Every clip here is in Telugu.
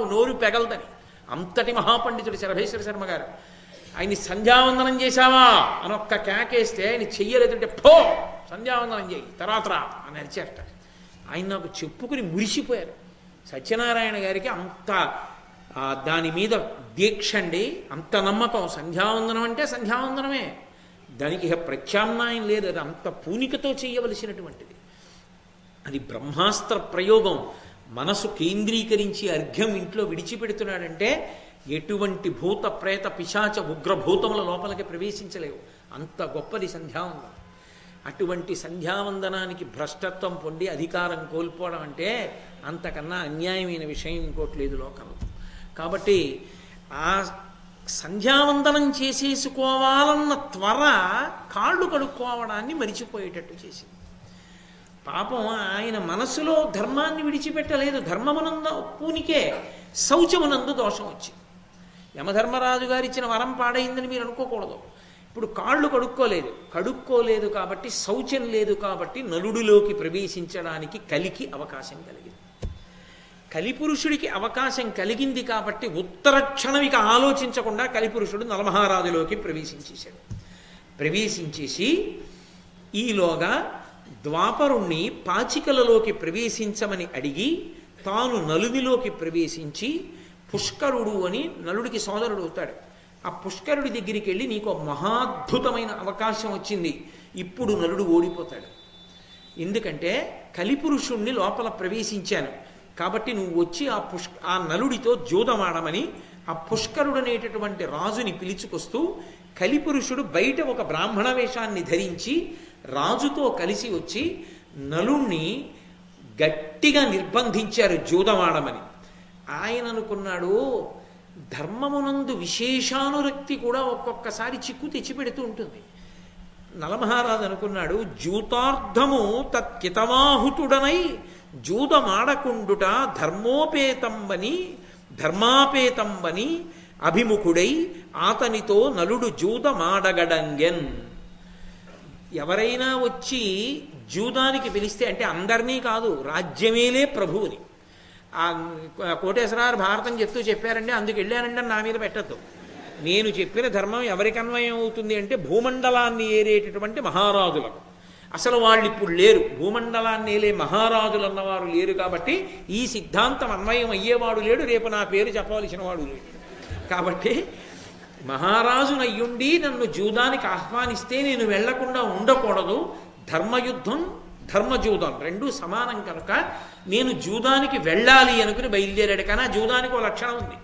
నోరు పెగలదని. అంతటి మహాపండితుడు శరభేశ్వర శర్మ గారు. ఆయన్ని సంధ్యావందనం చేశావా? అని ఒక్క కేకేస్తే ఆయన చెయ్యలేదంటే పో సంధ్యావందనం చేయి తర్వాత రా అని అరిచేట. ఆయన నాకు చెప్పుకుని మురిసిపోయారు. సత్యనారాయణ గారికి అంత ఆ, దాని మీద దీక్ష అండి. అంత నమ్మకం. సంధ్యావందనం అంటే సంధ్యావందనమే. దానికి ఇక ప్రత్యామ్నాయం లేదు. అది అంత పూనికతో చేయవలసినటువంటిది. అది బ్రహ్మాస్త్ర ప్రయోగం. మనసు కేంద్రీకరించి అర్ఘ్యం ఇంట్లో విడిచిపెడుతున్నాడంటే ఎటువంటి భూత ప్రేత పిశాచ ఉగ్రభూతముల లోపలికి ప్రవేశించలేవు. అంత గొప్పది సంధ్యావందనం. అటువంటి సంధ్యావందనానికి భ్రష్టత్వం పొంది అధికారం కోల్పోవడం అంటే అంతకన్నా అన్యాయమైన విషయం ఇంకోటి లేదు లోకంలో కాబట్టి ఆ సంధ్యావందనం చేసేసుకోవాలన్న త్వర కాళ్ళు కడుక్కోవడాన్ని మరిచిపోయేటట్టు చేసింది. పాపం ఆయన మనసులో ధర్మాన్ని విడిచిపెట్టలేదు. ధర్మమునందు పూనికే శౌచమునందు దోషం వచ్చింది. యమధర్మరాజు గారు ఇచ్చిన వరం పాడైందని మీరు అనుకోకూడదు. ఇప్పుడు కాళ్ళు కడుక్కోలేదు. కడుక్కోలేదు కాబట్టి శౌచం లేదు కాబట్టి నలుడిలోకి ప్రవేశించడానికి కలికి అవకాశం కలిగింది. కలిపురుషుడికి అవకాశం కలిగింది కాబట్టి ఉత్తర క్షణం ఇక ఆలోచించకుండా కలిపురుషుడు నలమహారాజులోకి ప్రవేశించేశాడు. ప్రవేశించేసి ఈలోగా ద్వాపరుణ్ణి పాచికలలోకి ప్రవేశించమని అడిగి తాను నలువిలోకి ప్రవేశించి పుష్కరుడు అని నలుడికి సోదరుడు అవుతాడు. ఆ పుష్కరుడి దగ్గరికి వెళ్ళి నీకు ఒక మహాద్భుతమైన అవకాశం వచ్చింది. ఇప్పుడు నలుడు ఓడిపోతాడు. ఎందుకంటే కలిపురుషుణ్ణి లోపల ప్రవేశించాను. కాబట్టి నువ్వు వచ్చి ఆ పుష్ ఆ నలుడితో జూదమాడమని ఆ పుష్కరుడనేటటువంటి రాజుని పిలుచుకొస్తూ కలిపురుషుడు బయట ఒక బ్రాహ్మణ వేషాన్ని ధరించి రాజుతో కలిసి వచ్చి నలుణ్ణి గట్టిగా నిర్బంధించారు జూదమాడమని ఆయన అనుకున్నాడు ధర్మమునందు విశేషానురక్తి కూడా ఒక్కొక్కసారి చిక్కు తెచ్చిపెడుతూ ఉంటుంది. నలమహారాజు అనుకున్నాడు జూతార్థము తత్కితమాహుతుడనై జూదమాడకుండుట ధర్మోపేతంబని ధర్మాపేతంబని అభిముఖుడై ఆతనితో నలుడు జూదమాడగడంగెన్. ఎవరైనా వచ్చి జూదానికి పిలిస్తే అంటే అందరినీ కాదు రాజ్యమేలే ప్రభువుని. ఆ కోటేశ్వరారు భారతం చెప్తూ చెప్పారండి అందుకు వెళ్ళానండి నా మీద పెట్టద్దు. నేను చెప్పిన ధర్మం ఎవరికి అన్వయం అవుతుంది అంటే భూమండలాన్ని ఏరేటటువంటి మహారాజులకు. అసలు వాళ్ళు ఇప్పుడు లేరు. భూమండలాన్నేలే మహారాజులు అన్నవారు లేరు కాబట్టి ఈ సిద్ధాంతం అన్వయం అయ్యేవాడు లేడు రేపు నా పేరు చెప్పవలసిన వాడు లేడు. కాబట్టి మహారాజునయ్యుండి నన్ను జూదానికి ఆహ్వానిస్తే నేను వెళ్ళకుండా ఉండకూడదు. ధర్మయుద్ధం ధర్మజూదం రెండు సమానం కనుక నేను జూదానికి వెళ్ళాలి అనుకుని బయలుదేరాడు. కానీ ఆ జూదానికి ఒక లక్షణం ఉంది.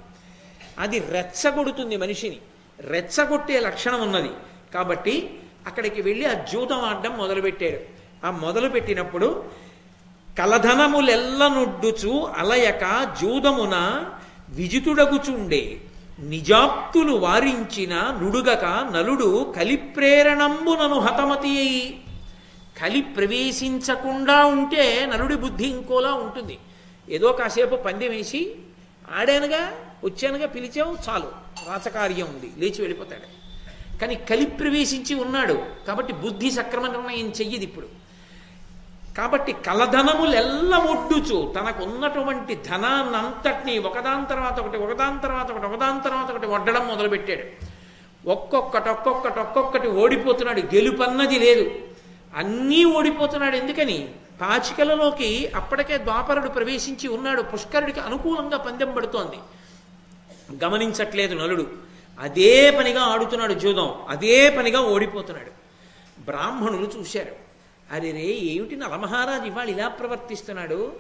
అది రెచ్చగొడుతుంది మనిషిని. రెచ్చగొట్టే లక్షణం ఉన్నది. కాబట్టి అక్కడికి వెళ్ళి ఆ జూదం ఆడడం మొదలుపెట్టాడు ఆ మొదలుపెట్టినప్పుడు కలధనములెల్లనుడ్డుచు అలయక జూదమున విజితుడగుచుండే. నిజాప్తులు వారించిన నుడుగక నలుడు కలిప్రేరణంబునను హతమతి అయి కలి ప్రవేశించకుండా ఉంటే నలుడి బుద్ధి ఇంకోలా ఉంటుంది. ఏదో కాసేపు పందెం వేసి ఆడానుగా వచ్చానుగా పిలిచావు చాలు రాచకార్యం ఉంది లేచి వెళ్ళిపోతాడు. కానీ కలి ప్రవేశించి ఉన్నాడు. కాబట్టి బుద్ధి సక్రమ నిర్ణయం చెయ్యదు ఇప్పుడు. కాబట్టి కలధనములెల్ల ఒడ్డుచు తనకు ఉన్నటువంటి ధనాన్నంతటినీ ఒకదాని తర్వాత ఒకటి ఒకదాని తర్వాత ఒకటి ఒకదాని తర్వాత ఒకటి వడ్డడం మొదలుపెట్టాడు. ఒక్కొక్కటి ఒక్కొక్కటి ఒక్కొక్కటి ఓడిపోతున్నాడు. గెలుపన్నది లేదు. అన్నీ ఓడిపోతున్నాడు. ఎందుకని? పాచికలలోకి అప్పటికే ద్వాపరుడు ప్రవేశించి ఉన్నాడు. పుష్కరుడికి అనుకూలంగా పందెం పడుతోంది. గమనించట్లేదు నలుడు. అదే పనిగా ఆడుతున్నాడు జూదం అదే పనిగా ఓడిపోతున్నాడు. బ్రాహ్మణులు చూశారు. అరే రే ఏమిటి నలమహారాజు ఇవాళ ఇలా ప్రవర్తిస్తున్నాడు?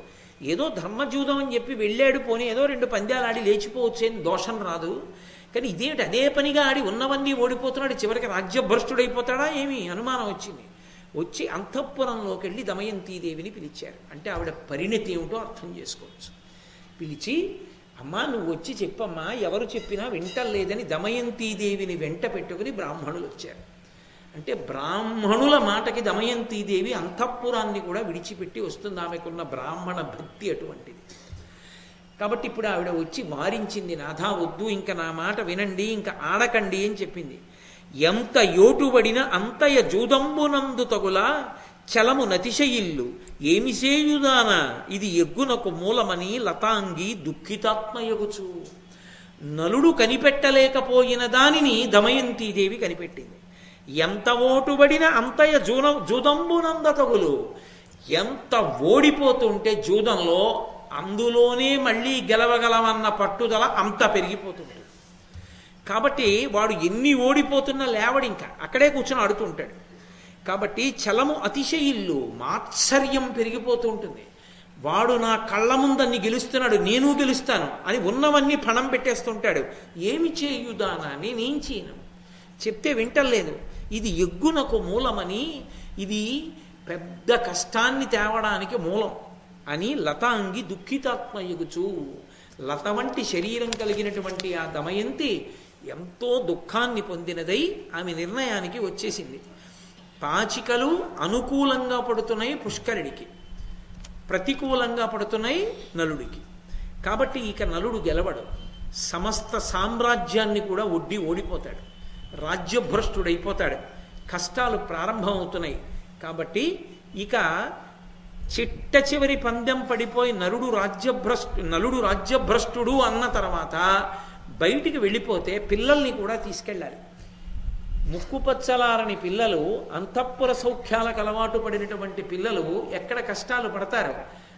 ఏదో ధర్మజూదం అని చెప్పి వెళ్ళాడు పోనీ ఏదో రెండు పంద్యాలు ఆడి లేచిపోవచ్చు అని దోషం రాదు. కానీ ఇదేమిటి అదే పనిగా ఆడి ఉన్నవన్నీ ఓడిపోతున్నాడు చివరికి రాజ్యభ్రష్టుడైపోతాడా ఏమి? అనుమానం వచ్చింది. వచ్చి అంతఃపురంలోకి వెళ్ళి దమయంతీదేవిని పిలిచారు. అంటే ఆవిడ పరిణతి ఏమిటో అర్థం చేసుకోవచ్చు. పిలిచి అమ్మా నువ్వు వచ్చి చెప్పమ్మా ఎవరు చెప్పినా వింటలేదని దమయంతీదేవిని వెంట పెట్టుకుని బ్రాహ్మణులు వచ్చారు. అంటే బ్రాహ్మణుల మాటకి దమయంతీదేవి అంతఃపురాన్ని కూడా విడిచిపెట్టి వస్తుంది ఆమెకున్న బ్రాహ్మణ భక్తి అటువంటిది. కాబట్టి ఇప్పుడు ఆవిడ వచ్చి వారించింది నాథా వద్దు ఇంకా నా మాట వినండి ఇంకా ఆడకండి అని చెప్పింది. ఎంత యోటుబడిన అంతయ జూదంబునందు తగుల చలము నతిశయిల్లు ఏమి చేయుదాన? ఇది ఎగ్గునకు మూలమని లతాంగి దుఃఖితాత్మయగుచు. నలుడు కనిపెట్టలేకపోయిన దానిని దమయంతీదేవి కనిపెట్టింది. ఎంత ఓటుబడిన అంతయ జూన జూదంబునందతగులు. ఎంత ఓడిపోతుంటే జూదంలో అందులోనే మళ్ళీ గెలవగలమన్న పట్టుదల అంత పెరిగిపోతుంది కాబట్టి వాడు ఎన్ని ఓడిపోతున్నా లేవడు ఇంకా అక్కడే కూర్చొని ఆడుతుంటాడు కాబట్టి చలము అతిశయిల్లు మాత్సర్యం పెరిగిపోతూ ఉంటుంది. వాడు నా కళ్ళ ముందన్ని గెలుస్తున్నాడు నేను గెలుస్తాను అని ఉన్నవన్నీ పణం పెట్టేస్తుంటాడు. ఏమి చేయుదానా నేనేం చేయను? చెప్తే వింటలేదు. ఇది ఎగ్గునకు మూలమని ఇది పెద్ద కష్టాన్ని తేవడానికి మూలం అని లతాంగి దుఃఖితాత్మయుగుచు లత వంటి శరీరం కలిగినటువంటి ఆ దమయంతి ఎంతో దుఃఖాన్ని పొందినదై ఆమె నిర్ణయానికి వచ్చేసింది. పాచికలు అనుకూలంగా పడుతున్నాయి పుష్కరుడికి ప్రతికూలంగా పడుతున్నాయి నలుడికి. కాబట్టి ఇక నలుడు గెలవడు. సమస్త సామ్రాజ్యాన్ని కూడా ఒడ్డి ఓడిపోతాడు. రాజ్యభ్రష్టుడైపోతాడు. కష్టాలు ప్రారంభమవుతున్నాయి. కాబట్టి ఇక చిట్ట చివరి పందెం పడిపోయి నరుడు రాజ్యభ్రష్టు నలుడు రాజ్యభ్రష్టుడు అన్న తర్వాత బయటికి వెళ్ళిపోతే పిల్లల్ని కూడా తీసుకెళ్ళాలి. ముక్కుపచ్చలారని పిల్లలు అంతఃపుర సౌఖ్యాలకు అలవాటు పడినటువంటి పిల్లలు ఎక్కడ కష్టాలు పడతారు?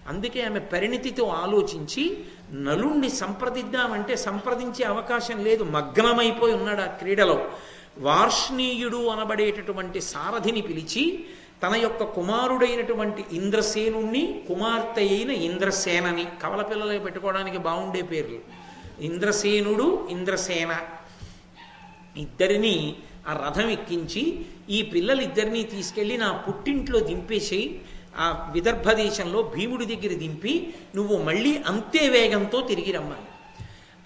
అందుకే ఆమె పరిణితితో ఆలోచించి నలుణ్ణి సంప్రదిద్దామంటే సంప్రదించే అవకాశం లేదు. మగ్నమైపోయి ఉన్నాడు ఆ క్రీడలో. వార్ష్ణీయుడు అనబడేటటువంటి సారథిని పిలిచి తన యొక్క కుమారుడైనటువంటి ఇంద్రసేనుణ్ణి కుమార్తె అయిన ఇంద్రసేనని కవల పిల్లలు పెట్టుకోవడానికి బాగుండే పేర్లు. ఇంద్రసేనుడు ఇంద్రసేన. ఇద్దరిని ఆ రథం ఎక్కించి ఈ పిల్లలిద్దరినీ తీసుకెళ్ళి నా పుట్టింట్లో దింపేసి ఆ విదర్భ దేశంలో భీముడి దగ్గర దింపి నువ్వు మళ్ళీ అంతే వేగంతో తిరిగి రమ్మని.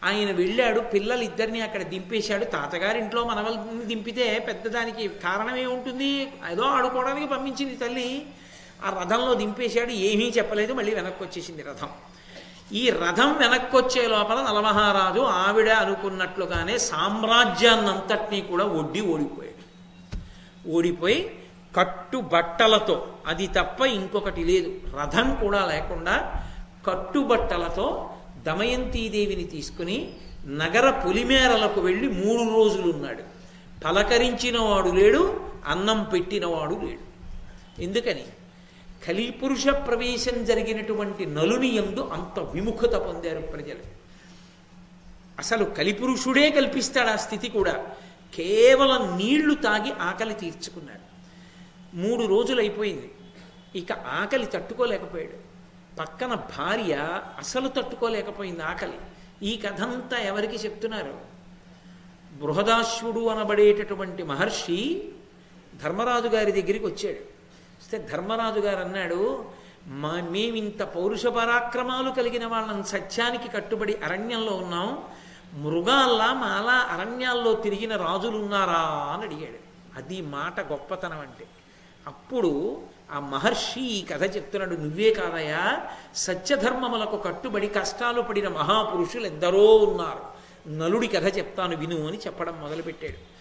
ఆయన వెళ్ళాడు పిల్లలిద్దరిని అక్కడ దింపేశాడు. తాతగారింట్లో మనవల్ని దింపితే పెద్దదానికి కారణం ఏముంటుంది ఏదో ఆడుకోవడానికి పంపించింది తల్లి. ఆ రథంలో దింపేశాడు ఏమీ చెప్పలేదు మళ్ళీ వెనక్కి వచ్చేసింది రథం. ఈ రథం వెనక్కొచ్చే లోపల నలమహారాజు ఆవిడ అనుకున్నట్లుగానే సామ్రాజ్యాన్నంతటినీ కూడా ఒడ్డి ఓడిపోయాడు. ఓడిపోయి కట్టు బట్టలతో అది తప్ప ఇంకొకటి లేదు. రథం కూడా లేకుండా కట్టుబట్టలతో దమయంతీదేవిని తీసుకుని నగర పులిమేరలకు వెళ్ళి మూడు రోజులు ఉన్నాడు. పలకరించిన వాడు లేడు అన్నం పెట్టినవాడు లేడు. ఎందుకని? కలిపురుష ప్రవేశం జరిగినటువంటి నలుని ఎందు అంత విముఖత పొందారు ప్రజలు. అసలు కలిపురుషుడే కల్పిస్తాడు ఆ స్థితి కూడా. కేవలం నీళ్ళు తాగి ఆకలి తీర్చుకున్నాడు. మూడు రోజులు అయిపోయింది ఇక ఆకలి తట్టుకోలేకపోయాడు. పక్కన భార్య అసలు తట్టుకోలేకపోయింది ఆకలి. ఈ కథంతా ఎవరికి చెప్తున్నారు? బృహదాశ్వుడు అనబడేటటువంటి మహర్షి ధర్మరాజు గారి దగ్గరికి వచ్చాడు. వస్తే ధర్మరాజు గారు అన్నాడు మా మేమింత పౌరుష పరాక్రమాలు కలిగిన వాళ్ళని సత్యానికి కట్టుబడి అరణ్యంలో ఉన్నాం. మృగాల్లా మాలా అరణ్యాల్లో తిరిగిన రాజులు ఉన్నారా అని అడిగాడు. అది మాట గొప్పతనం అంటే. అప్పుడు ఆ మహర్షి ఈ కథ చెప్తున్నాడు నువ్వే కాదయా సత్యధర్మములకు కట్టుబడి కష్టాలు పడిన మహాపురుషులు ఎందరో ఉన్నారు. నలుడి కథ చెప్తాను విను అని చెప్పడం మొదలుపెట్టాడు.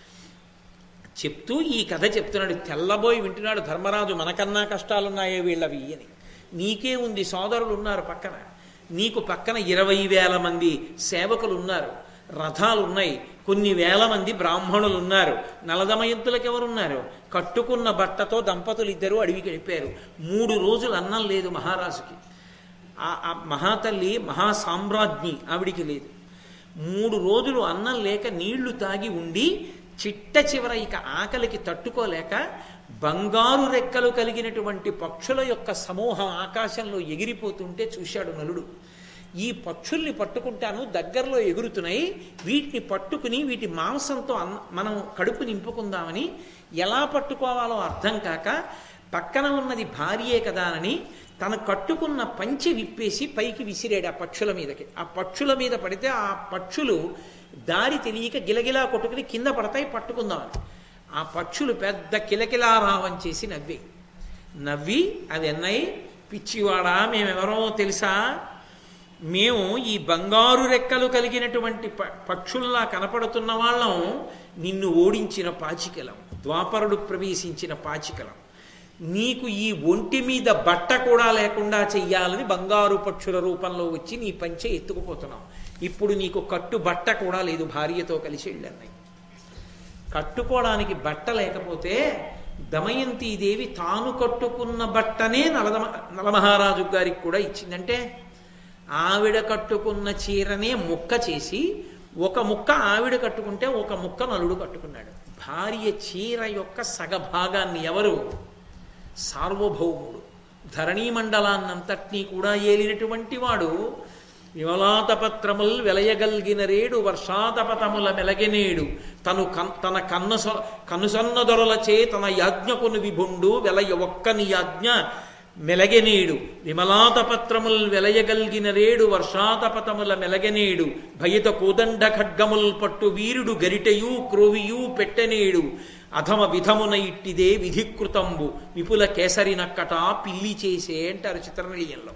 చెప్తూ ఈ కథ చెప్తున్నాడు. తెల్లబోయి వింటున్నాడు ధర్మరాజు. మనకన్నా కష్టాలున్నాయే వీళ్ళవి అని. నీకే ఉంది సోదరులు ఉన్నారు పక్కన. నీకు పక్కన ఇరవై వేల మంది సేవకులు ఉన్నారు రథాలు ఉన్నాయి కొన్ని వేల మంది బ్రాహ్మణులు ఉన్నారు నలదమయంతులకు ఎవరున్నారు కట్టుకున్న బట్టతో దంపతులు ఇద్దరు అడవికి వెళ్ళిపోయారు. మూడు రోజులు అన్నం లేదు మహారాజుకి. ఆ మహాతల్లి మహాసామ్రాజ్ఞి ఆవిడికి లేదు. మూడు రోజులు అన్నం లేక నీళ్ళు తాగి ఉండి చిట్ట చివర ఇక ఆకలికి తట్టుకోలేక బంగారు రెక్కలు కలిగినటువంటి పక్షుల యొక్క సమూహం ఆకాశంలో ఎగిరిపోతుంటే చూశాడు నలుడు. ఈ పక్షుల్ని పట్టుకుంటాను దగ్గరలో ఎగురుతున్నాయి వీటిని పట్టుకుని వీటి మాంసంతో అన్న మనం కడుపు నింపుకుందామని ఎలా పట్టుకోవాలో అర్థం కాక పక్కన ఉన్నది భార్యే కదా అని తను కట్టుకున్న పంచి విప్పేసి పైకి విసిరాడు ఆ పక్షుల మీదకి. ఆ పక్షుల మీద పడితే ఆ పక్షులు దారి తెలియక గిలగిలా కొట్టుకుని కింద పడతాయి పట్టుకుందామని. ఆ పక్షులు పెద్ద కిలకిలారావం చేసి నవ్వి. నవ్వి అది ఎన్నై పిచ్చివాడా మేమెవరో తెలుసా? మేము ఈ బంగారు రెక్కలు కలిగినటువంటి పక్షుల్లా కనపడుతున్న వాళ్ళం. నిన్ను ఓడించిన పాచికలం ద్వాపరుడు ప్రవేశించిన పాచికలం. నీకు ఈ ఒంటి మీద బట్ట కూడా లేకుండా చెయ్యాలని బంగారు పక్షుల రూపంలో వచ్చి నీ పంచె ఎత్తుకుపోతున్నావు ఇప్పుడు నీకు కట్టు బట్ట కూడా లేదు భార్యతో కలిసి వెళ్ళన్నాయి కట్టుకోవడానికి బట్ట లేకపోతే దమయంతీదేవి తాను కట్టుకున్న బట్టనే నలదమ నలమహారాజు గారికి కూడా ఇచ్చిందంటే ఆవిడ కట్టుకున్న చీరనే ముక్క చేసి ఒక ముక్క ఆవిడ కట్టుకుంటే ఒక ముక్క నలుడు కట్టుకున్నాడు. భార్య చీర యొక్క సగభాగాన్ని ఎవరు? సార్వభౌముడు. ధరణీ మండలాన్నంతటినీ కూడా ఏలినటువంటి వాడు విమలాతపత్రముల్ వెలయగల్గిన రేడు వర్షాతపతముల మెలగినేడు. తను కన్ తన కన్నస కనుసన్నదొరలచే తన యాజ్ఞకును విభుండు వెలయ ఒక్కని యాజ్ఞ మెలగెనేడు. విమలాతపత్రముల్ వెలయగల్గిన రేడు వర్షాతపతముల మెలగెనేడు. భయత కోదండ ఖడ్గముల్ పట్టు వీరుడు గరిటయు క్రోవియు పెట్టనేడు. అధమ విధమున ఇట్టిదే విధికృతంబు. విపుల కేసరి నక్కట పిల్లి చేసే అంటారు చిత్రనీయంలో.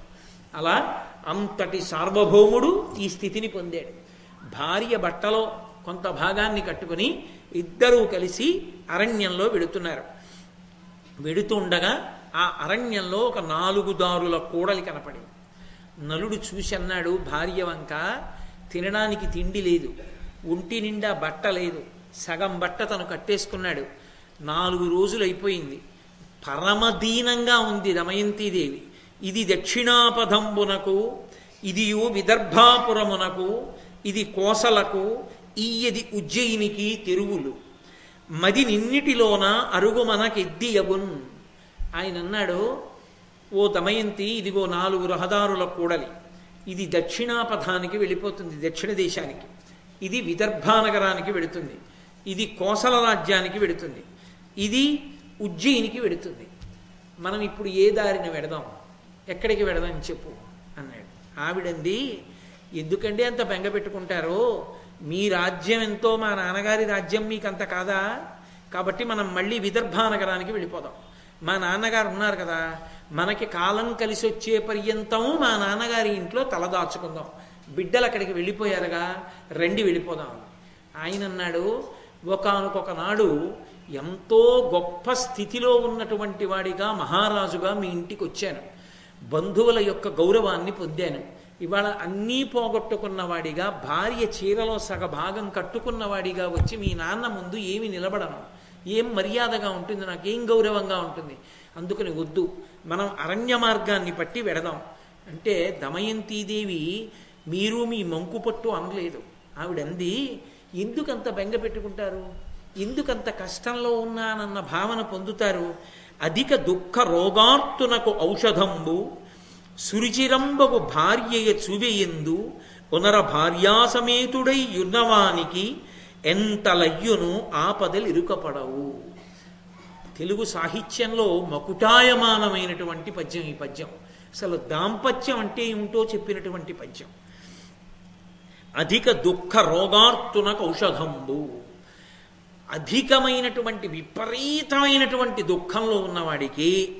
అలా అంతటి సార్వభౌముడు ఈ స్థితిని పొందాడు. భార్య బట్టలో కొంత భాగాన్ని కట్టుకుని ఇద్దరూ కలిసి అరణ్యంలో వెడుతున్నారు. వెడుతుండగా ఆ అరణ్యంలో ఒక నాలుగు దారుల కూడలి కనపడింది. నలుడు చూసి అన్నాడు భార్య వంక తినడానికి తిండి లేదు. ఒంటి నిండా బట్ట లేదు. సగం బట్ట తను కట్టేసుకున్నాడు. నాలుగు రోజులు అయిపోయింది పరమదీనంగా ఉంది దమయంతీదేవి ఇది దక్షిణాపథంబునకు ఇదియు విదర్భాపురమునకు ఇది కోసలకు ఈయది ఉజ్జయినికి తెరువులు మది నిన్నిటిలోన అరుగు మనకెద్దియగున్. ఆయన అన్నాడు ఓ దమయంతి ఇదిగో నాలుగు రహదారుల కూడలి. ఇది దక్షిణాపథానికి వెళ్ళిపోతుంది దక్షిణ దేశానికి. ఇది విదర్భానగరానికి వెడుతుంది ఇది కోసల రాజ్యానికి వెడుతుంది ఇది ఉజ్జయినికి వెడుతుంది మనం ఇప్పుడు ఏ దారిన వెడదాం? ఎక్కడికి వెడదాం చెప్పు అన్నాడు. ఆవిడంది ఎందుకండి అంత బెంగ పెట్టుకుంటారో? మీ రాజ్యం ఎంతో మా నాన్నగారి రాజ్యం మీకు అంత కాదా? కాబట్టి మనం మళ్ళీ విదర్భానగరానికి వెళ్ళిపోదాం. మా నాన్నగారు ఉన్నారు కదా మనకి కాలం కలిసి వచ్చే పర్యంతం మా నాన్నగారి ఇంట్లో తలదాచుకుందాం బిడ్డలు అక్కడికి వెళ్ళిపోయారుగా రండి వెళ్ళిపోదాం. ఆయన అన్నాడు ఒకనొక నాడు ఎంతో గొప్ప స్థితిలో ఉన్నటువంటి వాడిగా మహారాజుగా మీ ఇంటికి వచ్చాను. బంధువుల యొక్క గౌరవాన్ని పొందాను. ఇవాళ అన్నీ పోగొట్టుకున్నవాడిగా భార్య చీరలో సగభాగం కట్టుకున్నవాడిగా వచ్చి మీ నాన్న ముందు ఏమి నిలబడను. ఏం మర్యాదగా ఉంటుంది నాకేం గౌరవంగా ఉంటుంది? అందుకని వద్దు. మనం అరణ్య మార్గాన్ని పట్టి వెడదాం. అంటే దమయంతీదేవి మీరు మీ మంకు పట్టు అనలేదు. ఆవిడంది ఎందుకంత బెంగ పెట్టుకుంటారు? ఎందుకంత కష్టంలో ఉన్నానన్న భావన పొందుతారు. అధిక దుఃఖ రోగార్తునకు ఔషధంబు సురిచిరంబగు భార్యయ చువెయందు పునర భార్యాసమేతుడై యున్నవానికి ఎంతలయ్యును ఆపదలు ఇరుకపడవు తెలుగు సాహిత్యంలో మకుటాయమానమైనటువంటి పద్యం ఈ పద్యం. అసలు దాంపత్యం అంటే ఏమిటో చెప్పినటువంటి పద్యం. అధిక దుఃఖ రోగార్తునకు ఔషధంబు. అధికమైనటువంటి విపరీతమైనటువంటి దుఃఖంలో ఉన్నవాడికి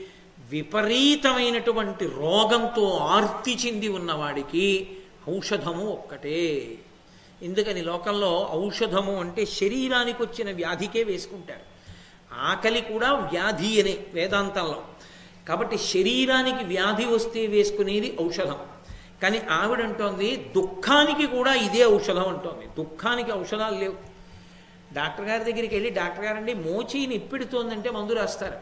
విపరీతమైనటువంటి రోగంతో ఆర్తి చెంది ఉన్నవాడికి ఔషధము ఒక్కటే. ఎందుకని లోకంలో ఔషధము అంటే శరీరానికి వచ్చిన వ్యాధికే వేసుకుంటారు. ఆకలి కూడా వ్యాధి అనే వేదాంతంలో. కాబట్టి శరీరానికి వ్యాధి వస్తే వేసుకునేది ఔషధం. కానీ ఆవిడంటోంది దుఃఖానికి కూడా ఇదే ఔషధం అంటోంది. దుఃఖానికి ఔషధాలు లేవు. డాక్టర్ గారి దగ్గరికి వెళ్ళి డాక్టర్ గారండి మోచి నిప్పిడుతోందంటే మందు రాస్తారు.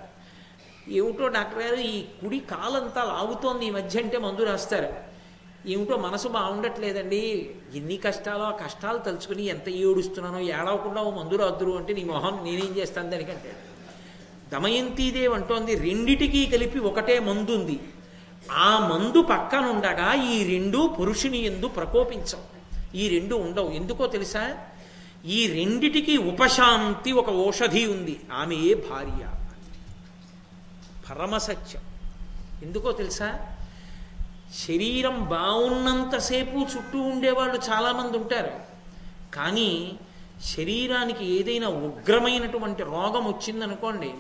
ఏమిటో డాక్టర్ గారు ఈ కుడి కాలంతా లాగుతోంది ఈ మధ్య అంటే మందు రాస్తారు. ఏమిటో మనసు బాగుండట్లేదండి. ఎన్ని కష్టాలో ఆ కష్టాలు తలుచుకుని ఎంత ఏడుస్తున్నానో ఏడవకుండా ఓ మందు రాదురు అంటే నీ మొహం నేనేం చేస్తాను దానికంటే. దమయంతిదేవి అంటోంది రెండిటికీ కలిపి ఒకటే మందు ఉంది ఆ మందు పక్కనుండగా ఈ రెండు పురుషుని ఎందు ప్రకోపించవు ఈ రెండు ఉండవు. ఎందుకో తెలుసా? ఈ రెండిటికి ఉపశాంతి ఒక ఔషధి ఉంది. ఆమె భార్య? పరమసత్యం. ఎందుకో తెలుసా? శరీరం బాగున్నంతసేపు చుట్టూ ఉండేవాళ్ళు చాలామంది ఉంటారు. కానీ శరీరానికి ఏదైనా ఉగ్రమైనటువంటి రోగం వచ్చిందనుకోండి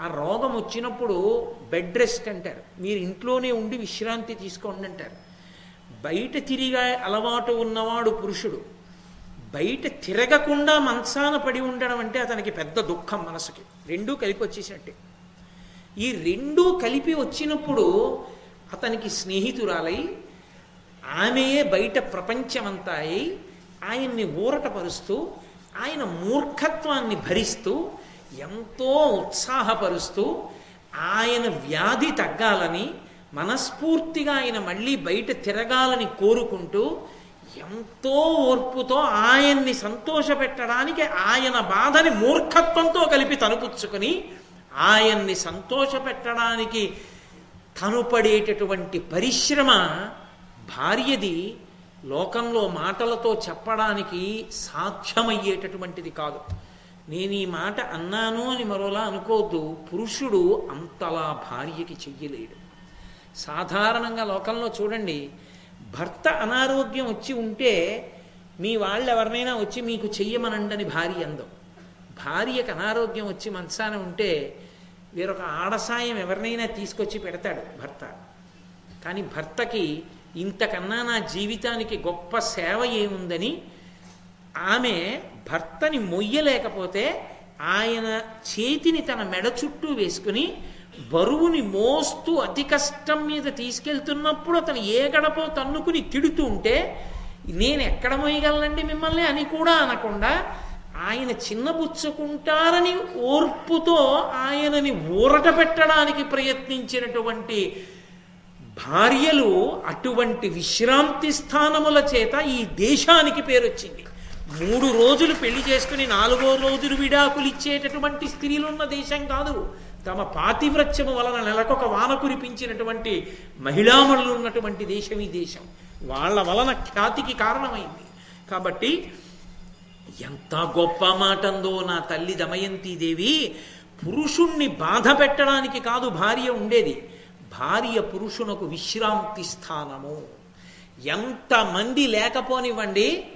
ఆ రోగం వచ్చినప్పుడు బెడ్ రెస్ట్ అంటారు. మీరు ఇంట్లోనే ఉండి విశ్రాంతి తీసుకోండి అంటారు. బయట తిరిగే అలవాటు ఉన్నవాడు పురుషుడు. బయట తిరగకుండా మంచాన పడి ఉండడం అంటే అతనికి పెద్ద దుఃఖం మనసుకి. రెండూ కలిపి వచ్చేసినట్టే. ఈ రెండూ కలిపి వచ్చినప్పుడు అతనికి స్నేహితురాలై ఆమెయే బయట ప్రపంచమంతా అయి ఆయన్ని ఊరటపరుస్తూ ఆయన మూర్ఖత్వాన్ని భరిస్తూ ఎంతో ఉత్సాహపరుస్తూ ఆయన వ్యాధి తగ్గాలని మనస్ఫూర్తిగా ఆయన మళ్ళీ బయట తిరగాలని కోరుకుంటూ ఎంతో ఓర్పుతో ఆయన్ని సంతోషపెట్టడానికి ఆయన బాధని మూర్ఖత్వంతో కలిపి తనుపుచ్చుకొని ఆయన్ని సంతోషపెట్టడానికి తను పడేటటువంటి పరిశ్రమ భార్యది లోకంలో మాటలతో చెప్పడానికి సాధ్యమయ్యేటటువంటిది కాదు. నేను ఈ మాట అన్నాను అని మరోలా అనుకోవద్దు. పురుషుడు అంతలా భార్యకి చెయ్యలేడు. సాధారణంగా లోకంలో చూడండి భర్త అనారోగ్యం వచ్చి ఉంటే మీ వాళ్ళు ఎవరినైనా వచ్చి మీకు చెయ్యమనండని భార్య అందం. భార్యకు అనారోగ్యం వచ్చి మనసాన ఉంటే వేరొక ఆడసాయం ఎవరినైనా తీసుకొచ్చి పెడతాడు భర్త. కానీ భర్తకి ఇంతకన్నా నా జీవితానికి గొప్ప సేవ ఏముందని ఆమె భర్తని మొయ్యలేకపోతే ఆయన చేతిని తన మెడ చుట్టూ వేసుకుని బరువుని మోస్తూ అతి కష్టం మీద తీసుకెళ్తున్నప్పుడు అతను ఏ గడపో తన్నుకుని తిడుతూ ఉంటే నేను ఎక్కడ మోయగలనండి మిమ్మల్ని? అని కూడా అనకుండా ఆయన చిన్నబుచ్చుకుంటారని ఓర్పుతో ఆయనని ఊరట పెట్టడానికి ప్రయత్నించినటువంటి భార్యలు అటువంటి విశ్రాంతి స్థానముల చేత ఈ దేశానికి పేరొచ్చింది. మూడు రోజులు పెళ్ళి చేసుకుని నాలుగో రోజులు విడాకులు ఇచ్చేటటువంటి స్త్రీలున్న దేశం కాదు. తమ పాతివ్రత్యము వలన నెలకొక వాన కురిపించినటువంటి మహిళామణులు ఉన్నటువంటి దేశం ఈ దేశం. వాళ్ళ వలన ఖ్యాతికి కారణమైంది. కాబట్టి ఎంత గొప్ప మాటందో నా తల్లి దమయంతీదేవి. పురుషుణ్ణి బాధ పెట్టడానికి కాదు భార్య ఉండేది. భార్య పురుషునకు విశ్రాంతి స్థానము. ఎంతమంది లేకపోనివ్వండి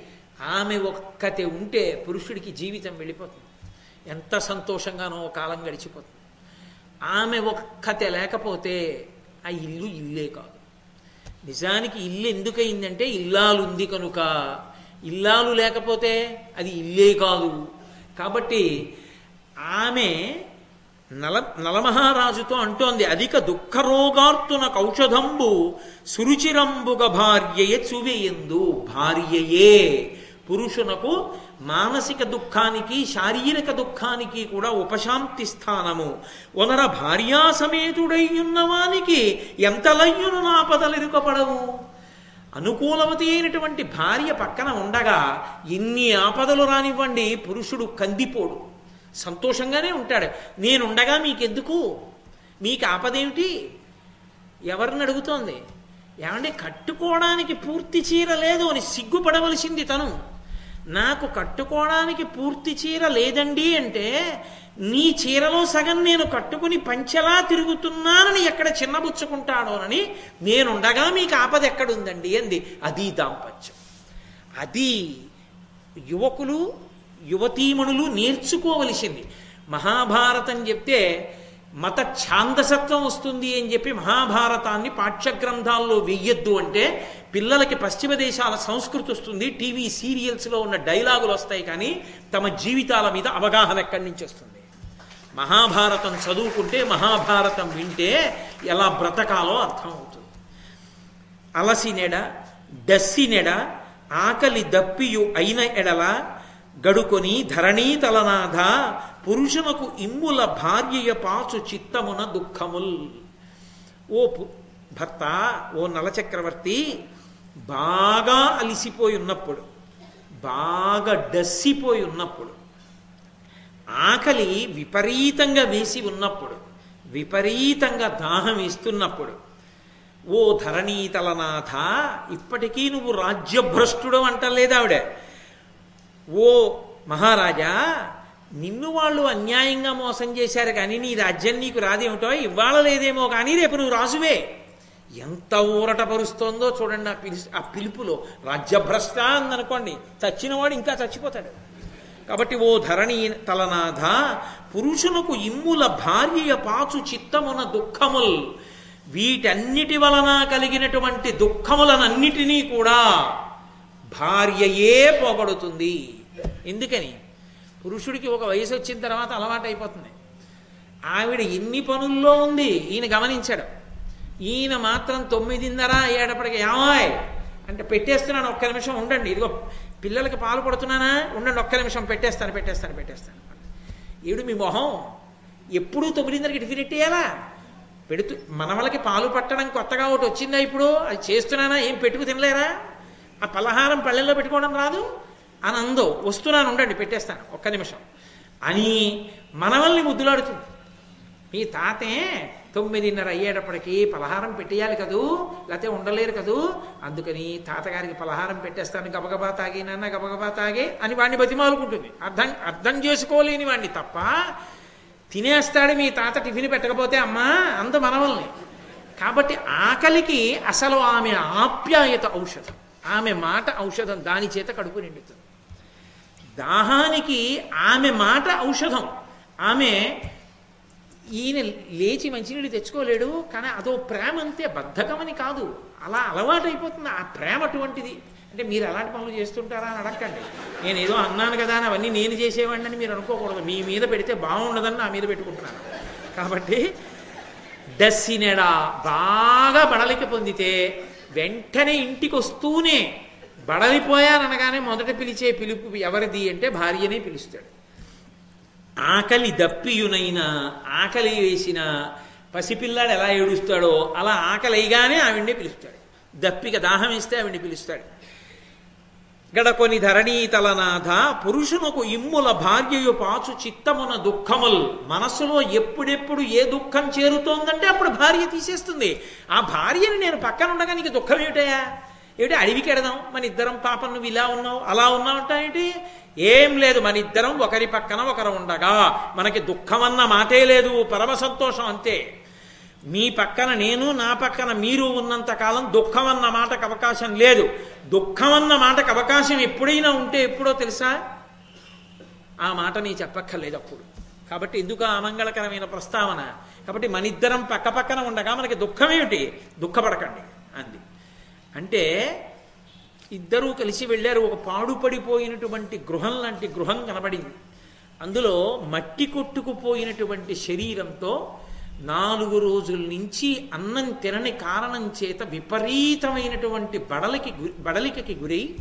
ఆమె ఒక్కతే ఉంటే పురుషుడికి జీవితం వెళ్ళిపోతుంది. ఎంత సంతోషంగానో కాలం గడిచిపోతుంది. ఆమె ఒక్కతే లేకపోతే ఆ ఇల్లు ఇల్లే కాదు. నిజానికి ఇల్లు ఎందుకయిందంటే ఇల్లాలుంది కనుక. ఇల్లాలు లేకపోతే అది ఇల్లే కాదు. కాబట్టి ఆమె నల నలమహారాజుతో అంటోంది అధిక దుఃఖరోగార్తున కౌషధంబు సురుచిరంబుగ భార్యయే చువేయందు భార్యయే పురుషునకు మానసిక దుఃఖానికి శారీరక దుఃఖానికి కూడా ఉపశాంతి స్థానము. ఒనర భార్యా సమేతుడయ్యున్నవానికి ఎంతలయ్యును నాపదలెరుకపడవు అనుకూలవతి అయినటువంటి భార్య పక్కన ఉండగా ఎన్ని ఆపదలు రానివ్వండి పురుషుడు కందిపోడు. సంతోషంగానే ఉంటాడు. నేనుండగా మీకెందుకు? మీకు ఆపదేమిటి ఎవరిని అడుగుతోంది? ఏమంటే కట్టుకోవడానికి పూర్తి చీర లేదు అని సిగ్గుపడవలసింది తను. నాకు కట్టుకోవడానికి పూర్తి చీర లేదండి అంటే నీ చీరలో సగం నేను కట్టుకుని పంచెలా తిరుగుతున్నానని ఎక్కడ చిన్నబుచ్చుకుంటాడోనని నేనుండగా మీకు ఆపద ఎక్కడుందండి అంది. అది దాంపత్యం. అది యువకులు యువతీమణులు నేర్చుకోవలసింది. మహాభారతం చెప్తే మత ఛాందసత్వం వస్తుంది అని చెప్పి మహాభారతాన్ని పాఠ్యగ్రంథాల్లో వెయ్యొద్దు అంటే పిల్లలకి పశ్చిమ దేశాల సంస్కృతి వస్తుంది టీవీ సీరియల్స్లో ఉన్న డైలాగులు వస్తాయి కానీ తమ జీవితాల మీద అవగాహన ఎక్కడి నుంచి వస్తుంది? మహాభారతం చదువుకుంటే మహాభారతం వింటే ఎలా బ్రతకాలో అర్థమవుతుంది అలసినెడ డస్సినెడ ఆకలి దప్పియు అయిన ఎడల గడుకొని ధరణీతలనాథ పురుషునకు ఇమ్ముల భార్యయ పాచు చిత్తమున దుఃఖముల్. ఓ పు- భర్త ఓ నలచక్రవర్తి బాగా అలిసిపోయి ఉన్నప్పుడు బాగా డస్సిపోయి ఉన్నప్పుడు ఆకలి విపరీతంగా వేసి ఉన్నప్పుడు విపరీతంగా దాహం ఇస్తున్నప్పుడు ఓ ధరణీతలనాథ ఇప్పటికీ నువ్వు రాజ్యభ్రష్టుడు అంటలేదావిడే. ఓ మహారాజా నిన్ను వాళ్ళు అన్యాయంగా మోసం చేశారు కానీ నీ రాజ్యం నీకు రాదేమిటో ఇవాళ లేదేమో కానీ రేపు నువ్వు రాజువే. ఎంత ఊరట పరుస్తోందో చూడండి ఆ పిలు ఆ పిలుపులో. రాజ్యభ్రష్ట అందనుకోండి చచ్చినవాడు ఇంకా చచ్చిపోతాడు. కాబట్టి ఓ ధరణి తలనాథ పురుషులకు ఇమ్ముల భార్య పాచు చిత్తమున దుఃఖముల్. వీటన్నిటి వలన కలిగినటువంటి దుఃఖములనన్నిటినీ కూడా భార్యయే పోగొడుతుంది. ఎందుకని? పురుషుడికి ఒక వయసు వచ్చిన తర్వాత అలవాటు అయిపోతుంది. ఆవిడ ఎన్ని పనుల్లో ఉంది ఈయన గమనించాడు. ఈయన మాత్రం తొమ్మిదిన్నర ఏడప్పటికి ఏమాయ్! అంటే పెట్టేస్తున్నాను ఒక్క నిమిషం ఉండండి. ఇదిగో పిల్లలకి పాలు పడుతున్నానా ఉండండి ఒక్క నిమిషం. పెట్టేస్తాను పెట్టేస్తాను పెట్టేస్తాను. ఏడు మీ మొహం ఎప్పుడూ తొమ్మిదిన్నరకి టిఫిన్ ఎట్టేయాలా? పెడుతూ మనవలకి పాలు పట్టడం కొత్తగా ఒకటి వచ్చిందా ఇప్పుడు? అది చేస్తున్నానా? ఏం పెట్టుకు తినలేరా? ఆ పలహారం పళ్ళెల్లో పెట్టుకోవడం రాదు? అని అందో వస్తున్నాను ఉండండి పెట్టేస్తాను ఒక్క నిమిషం. అని మనవల్ని ముద్దులాడుతుంది. మీ తాతే తొమ్మిదిన్నర అయ్యేటప్పటికి పలహారం పెట్టేయాలి కదూ? లేకపోతే ఉండలేరు కదూ? అందుకని తాతగారికి పలహారం పెట్టేస్తాను గబగబా తాగి నాన్న గబగబా తాగే అని వాడిని బతిమాలుకుంటుంది. అర్థం అర్థం చేసుకోలేని వాడిని తప్ప తినేస్తాడు మీ తాత టిఫిన్ పెట్టకపోతే అమ్మా అంత మనవల్ని. కాబట్టి ఆకలికి అసలు ఆమె ఆప్యాయత ఔషధం. ఆమె మాట ఔషధం దాని చేత కడుపు నిండుతుంది. దాహానికి ఆమె మాట ఔషధం. ఆమె ఈయన లేచి మంచినీళ్ళు తెచ్చుకోలేడు కానీ అదో ప్రేమ అంతే బద్ధకమని కాదు. అలా అలవాటైపోతుంది. ఆ ప్రేమ అటువంటిది. అంటే మీరు అలాంటి పనులు చేస్తుంటారా అని అడగండి నేను ఏదో అన్నాను కదా అని అవన్నీ నేను చేసేవాడిని అని మీరు అనుకోకూడదు. మీ మీద పెడితే బాగుండదని నా మీద పెట్టుకుంటున్నాను. కాబట్టి డస్సినెడా బాగా బడలిక పొందితే వెంటనే ఇంటికి వస్తూనే బడలిపోయాననగానే మొదట పిలిచే పిలుపు ఎవరిది అంటే భార్యనే పిలుస్తాడు. ఆకలి దప్పియునైనా ఆకలి వేసిన పసిపిల్లాడు ఎలా ఏడుస్తాడో అలా ఆకలి అయిగానే ఆవిడ్ని పిలుస్తాడు. దప్పిక దాహం ఇస్తే ఆవిడ్ని పిలుస్తాడు. గడకొని ధరణీ తలనాథ పురుషునకు ఇమ్ముల భార్యయు పాచు చిత్తమున దుఃఖముల్. మనస్సులో ఎప్పుడెప్పుడు ఏ దుఃఖం చేరుతోందంటే అప్పుడు భార్య తీసేస్తుంది. ఆ భార్యని నేను పక్కన ఉండగా నీకు దుఃఖం ఏమిటయా ఏమిటి అడవికి ఎడదాం మన ఇద్దరం పాప నువ్వు ఇలా ఉన్నావు అలా ఉన్నావు అంటావేంటి ఏం లేదు మన ఇద్దరం ఒకరి పక్కన ఒకరు ఉండగా మనకి దుఃఖం అన్న మాటే లేదు పరమ సంతోషం అంతే. మీ పక్కన నేను నా పక్కన మీరు ఉన్నంత కాలం దుఃఖం అన్న మాటకు అవకాశం లేదు. దుఃఖం అన్న మాటకు అవకాశం ఎప్పుడైనా ఉంటే ఎప్పుడో తెలుసా? ఆ మాట నీ చెప్పక్కర్లేదు అప్పుడు. కాబట్టి ఎందుకు అమంగళకరమైన ప్రస్తావన? కాబట్టి మనిద్దరం పక్క పక్కన ఉండగా మనకి దుఃఖం ఏమిటి? దుఃఖపడకండి అంది. అంటే ఇద్దరూ కలిసి వెళ్ళారు. ఒక పాడుపడిపోయినటువంటి గృహం లాంటి గృహం కనబడింది. అందులో మట్టి కొట్టుకుపోయినటువంటి శరీరంతో నాలుగు రోజుల నుంచి అన్నం తినని కారణం చేత విపరీతమైనటువంటి బడలికి గు- బడలికకి గురై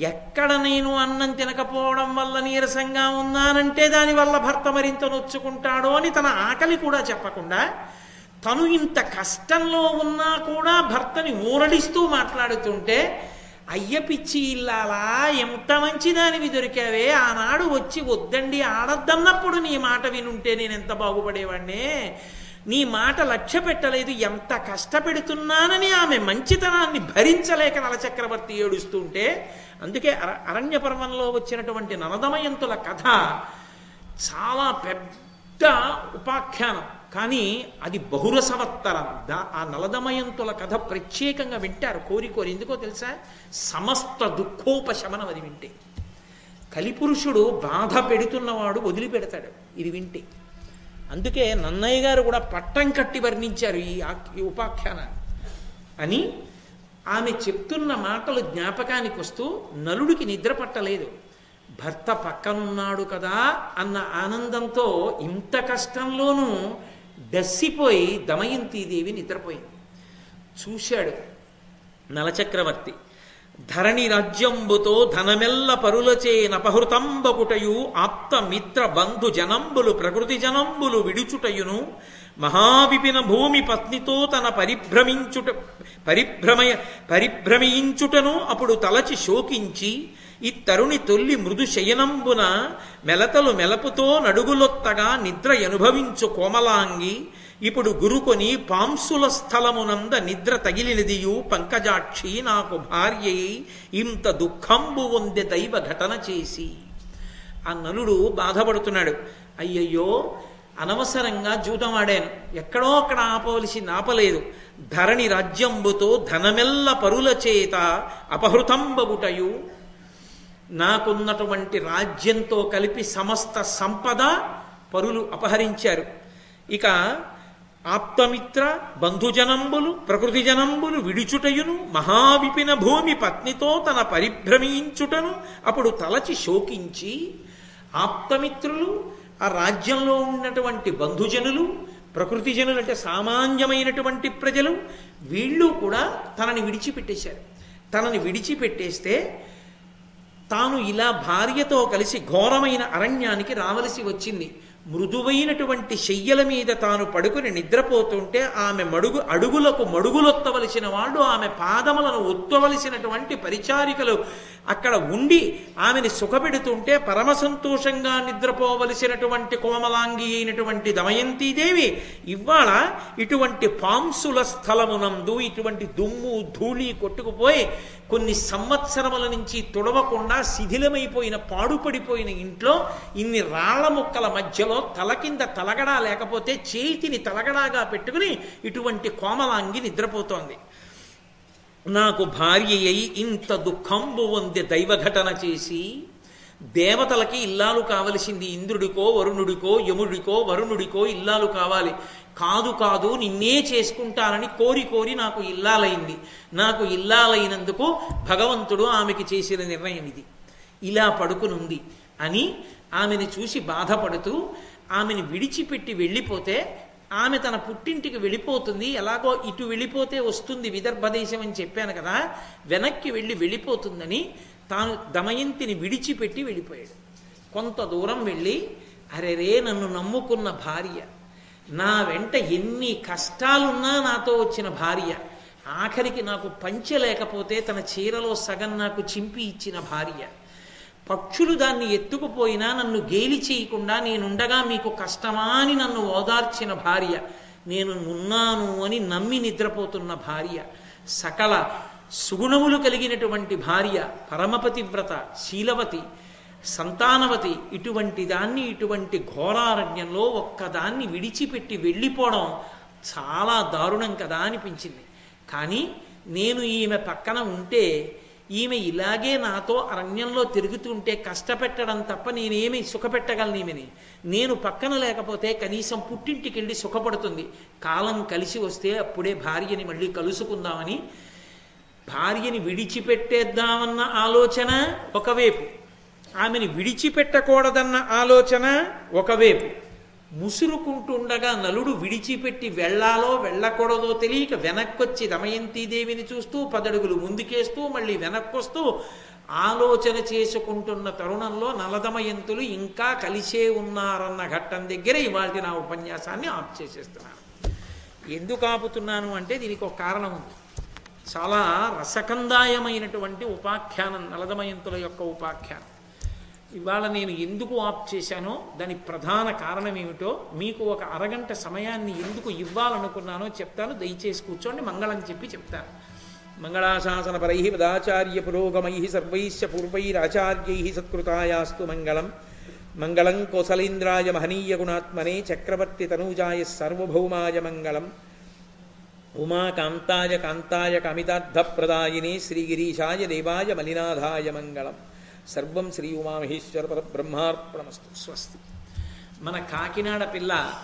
ఎక్కడ నేను అన్నం తినకపోవడం వల్ల నీరసంగా ఉన్నానంటే దానివల్ల భర్త మరింత నొచ్చుకుంటాడో అని తన ఆకలి కూడా చెప్పకుండా తను ఇంత కష్టంలో ఉన్నా కూడా భర్తని ఊరడిస్తూ మాట్లాడుతుంటే అయ్య పిచ్చి ఇల్లాలా ఎంత మంచిదానివి దొరికావే ఆనాడు వచ్చి వద్దండి ఆడద్దన్నప్పుడు నీ మాట వినుంటే నేను ఎంత బాగుపడేవాడినే నీ మాట లక్ష్య పెట్టలేదు ఎంత కష్టపెడుతున్నానని ఆమె మంచితనాన్ని భరించలేక నలచక్రవర్తి ఏడుస్తుంటే అందుకే అర అరణ్య పర్వంలో వచ్చినటువంటి నరదమయంతుల కథ చాలా పెద్ద ఉపాఖ్యానం. కానీ అది బహురసవత్తరం దా ఆ నలదమయంతుల కథ ప్రత్యేకంగా వింటారు. కోరికోరు ఎందుకో తెలుసా? సమస్త దుఃఖోపశమనం అది వింటే. కలిపురుషుడు బాధ పెడుతున్నవాడు వదిలిపెడతాడు. ఇది వింటే. అందుకే నన్నయ్య గారు కూడా పట్టం కట్టి వర్ణించారు ఈ ఈ ఉపాఖ్యానాన్ని. అని ఆమె చెప్తున్న మాటలు జ్ఞాపకానికి వస్తూ నలుడికి నిద్ర పట్టలేదు. భర్త పక్కనున్నాడు కదా అన్న ఆనందంతో ఇంత కష్టంలోనూ డస్సిపోయి దమయంతీదేవి నిద్రపోయింది. చూశాడు నలచక్రవర్తి. ధరణి రాజ్యంబుతో ధనమెల్ల పరులచే నపహృతంబకుటయు ఆప్త మిత్ర బంధు జనంబులు ప్రకృతి జనంబులు విడుచుటయును మహావిపిన భూమి పత్నితో తన పరిభ్రమించుట పరిభ్రమయ పరిభ్రమించుటను అప్పుడు తలచి శోకించి ఇత్తరుని తొల్లి మృదు శయనంబున మెలతలు మెలపుతో నడుగులొత్తగా నిద్ర అనుభవించు కోమలాంగి ఇప్పుడు గురుకొని పాంసుల స్థలమునంద నిద్ర తగిలినదియు పంకజాక్షి నాకు భార్య ఇంత దుఃఖంబు వందె దైవ ఘటన చేసి. ఆ నలుడు బాధపడుతున్నాడు. అయ్యయ్యో అనవసరంగా జూటమాడాను ఎక్కడో అక్కడ ఆపవలసి నాపలేదు. ధరణి రాజ్యంబుతో ధనమెల్ల పరుల చేత అపహృతంబగుటయు నాకున్నటువంటి రాజ్యంతో కలిపి సమస్త సంపద పరులు అపహరించారు. ఇక ఆప్తమిత్ర బంధుజనంబులు ప్రకృతి జనంబులు విడుచుటయును మహావిపిన భూమి పత్నితో తన పరిభ్రమించుటను అప్పుడు తలచి శోకించి ఆప్తమిత్రులు ఆ రాజ్యంలో ఉన్నటువంటి బంధుజనులు ప్రకృతి జనులు అంటే సామాన్యమైనటువంటి ప్రజలు వీళ్ళు కూడా తనని విడిచిపెట్టేశారు. తనని విడిచిపెట్టేస్తే తాను ఇలా భార్యతో కలిసి ఘోరమైన అరణ్యానికి రావలసి వచ్చింది. మృదువైనటువంటి శయ్యల మీద తాను పడుకుని నిద్రపోతుంటే ఆమె మడుగు అడుగులకు మడుగులొత్తవలసిన వాళ్ళు ఆమె పాదములను ఒత్తవలసినటువంటి పరిచారికలు అక్కడ ఉండి ఆమెని సుఖపెడుతుంటే పరమ సంతోషంగా నిద్రపోవలసినటువంటి కోమలాంగి అయినటువంటి దమయంతీదేవి ఇవాళ ఇటువంటి పాంసుల స్థలమునందు ఇటువంటి దుమ్ము ధూళి కొట్టుకుపోయి కొన్ని సంవత్సరముల నుంచి తుడవకుండా శిథిలమైపోయిన పాడుపడిపోయిన ఇంట్లో ఇన్ని రాళ్ళ ముక్కల మధ్యలో తల కింద తలగడా లేకపోతే చేతిని తలగడాగా పెట్టుకుని ఇటువంటి కోమలాంగి నిద్రపోతోంది. నాకు భార్య అయి ఇంత దుఃఖంబు వంది దైవఘటన చేసి దేవతలకి ఇల్లాలు కావలసింది ఇంద్రుడికో వరుణుడికో యముడికో వరుణుడికో ఇల్లాలు కావాలి. కాదు కాదు నిన్నే చేసుకుంటానని కోరి కోరి నాకు ఇల్లాలైంది. నాకు ఇల్లాలైనందుకు భగవంతుడు ఆమెకి చేసిన నిర్ణయం ఇది. ఇలా పడుకునుంది అని ఆమెని చూసి బాధపడుతూ ఆమెని విడిచిపెట్టి వెళ్ళిపోతే ఆమె తన పుట్టింటికి వెళ్ళిపోతుంది ఎలాగో ఇటు వెళ్ళిపోతే వస్తుంది విదర్భ దేశం అని చెప్పాను కదా వెనక్కి వెళ్ళి వెళ్ళిపోతుందని తాను దమయంతిని విడిచిపెట్టి వెళ్ళిపోయాడు. కొంత దూరం వెళ్ళి అరెరే నన్ను నమ్ముకున్న భార్య. నా వెంట ఎన్ని కష్టాలున్నా నాతో వచ్చిన భార్య. ఆఖరికి నాకు పంచె లేకపోతే తన చీరలో సగం నాకు చింపి ఇచ్చిన భార్య. పక్షులు దాన్ని ఎత్తుకుపోయినా నన్ను గేలి చేయకుండా నేనుండగా మీకు కష్టమా అని నన్ను ఓదార్చిన భార్య. నేను ఉన్నాను అని నమ్మి నిద్రపోతున్న భార్య. సకల సుగుణములు కలిగినటువంటి భార్య పరమపతివ్రత శీలవతి సంతానవతి ఇటువంటి దాన్ని ఇటువంటి ఘోరారణ్యంలో ఒక్కదాన్ని విడిచిపెట్టి వెళ్ళిపోవడం చాలా దారుణం కదా అనిపించింది. కానీ నేను ఈమె పక్కన ఉంటే ఈమె ఇలాగే నాతో అరణ్యంలో తిరుగుతుంటే కష్టపెట్టడం తప్ప నేనేమి సుఖపెట్టగలను ఈమెని. నేను పక్కన లేకపోతే కనీసం పుట్టింటికి వెళ్ళి సుఖపడుతుంది. కాలం కలిసి వస్తే అప్పుడే భార్యని మళ్ళీ కలుసుకుందామని భార్యని విడిచిపెట్టేద్దామన్న ఆలోచన ఒకవైపు. ఆమెని విడిచిపెట్టకూడదన్న ఆలోచన ఒకవైపు. ముసురుకుంటుండగా నలుడు విడిచిపెట్టి వెళ్ళాలో వెళ్ళకూడదో తెలియక వెనక్కొచ్చి దమయంతీదేవిని చూస్తూ పదడుగులు ముందుకేస్తూ మళ్ళీ వెనక్కొస్తూ ఆలోచన చేసుకుంటున్న తరుణంలో నలదమయంతులు ఇంకా కలిసే ఉన్నారన్న ఘట్టం దగ్గర ఇవాళ నా ఉపన్యాసాన్ని ఆప్ చేసేస్తున్నాను. ఎందుకు ఆపుతున్నాను అంటే దీనికి ఒక కారణం ఉంది. చాలా రసకందాయమైనటువంటి ఉపాఖ్యానం నలదమయంతుల యొక్క ఉపాఖ్యానం. ఇవాళ నేను ఎందుకు ఆప్ చేశానో దాని ప్రధాన కారణం ఏమిటో మీకు ఒక అరగంట సమయాన్ని ఎందుకు ఇవ్వాలనుకున్నానో చెప్తాను. దయచేసి కూర్చోండి మంగళం చెప్పి చెప్తాను. మంగళాశాసన పరై పదాచార్య పురోగమై సర్వైశ్చ పూర్వైరాచార్యై సత్కృతాయాస్తు మంగళం. మంగళం కోసలేంద్రాయ మహనీయ గుణాత్మనే చక్రవర్తి తనూజాయ సర్వభౌమాయ మంగళం. ఉమాకాంతాయ కాంతాయ కమితార్థప్రదాయిని శ్రీగిరీశాయ దేవాయ మలినాథాయ మంగళం. సర్వం శ్రీ ఉమామహేశ్వర పరబ్రహ్మార్పణమస్తు. స్వస్తి. మన కాకినాడ పిల్ల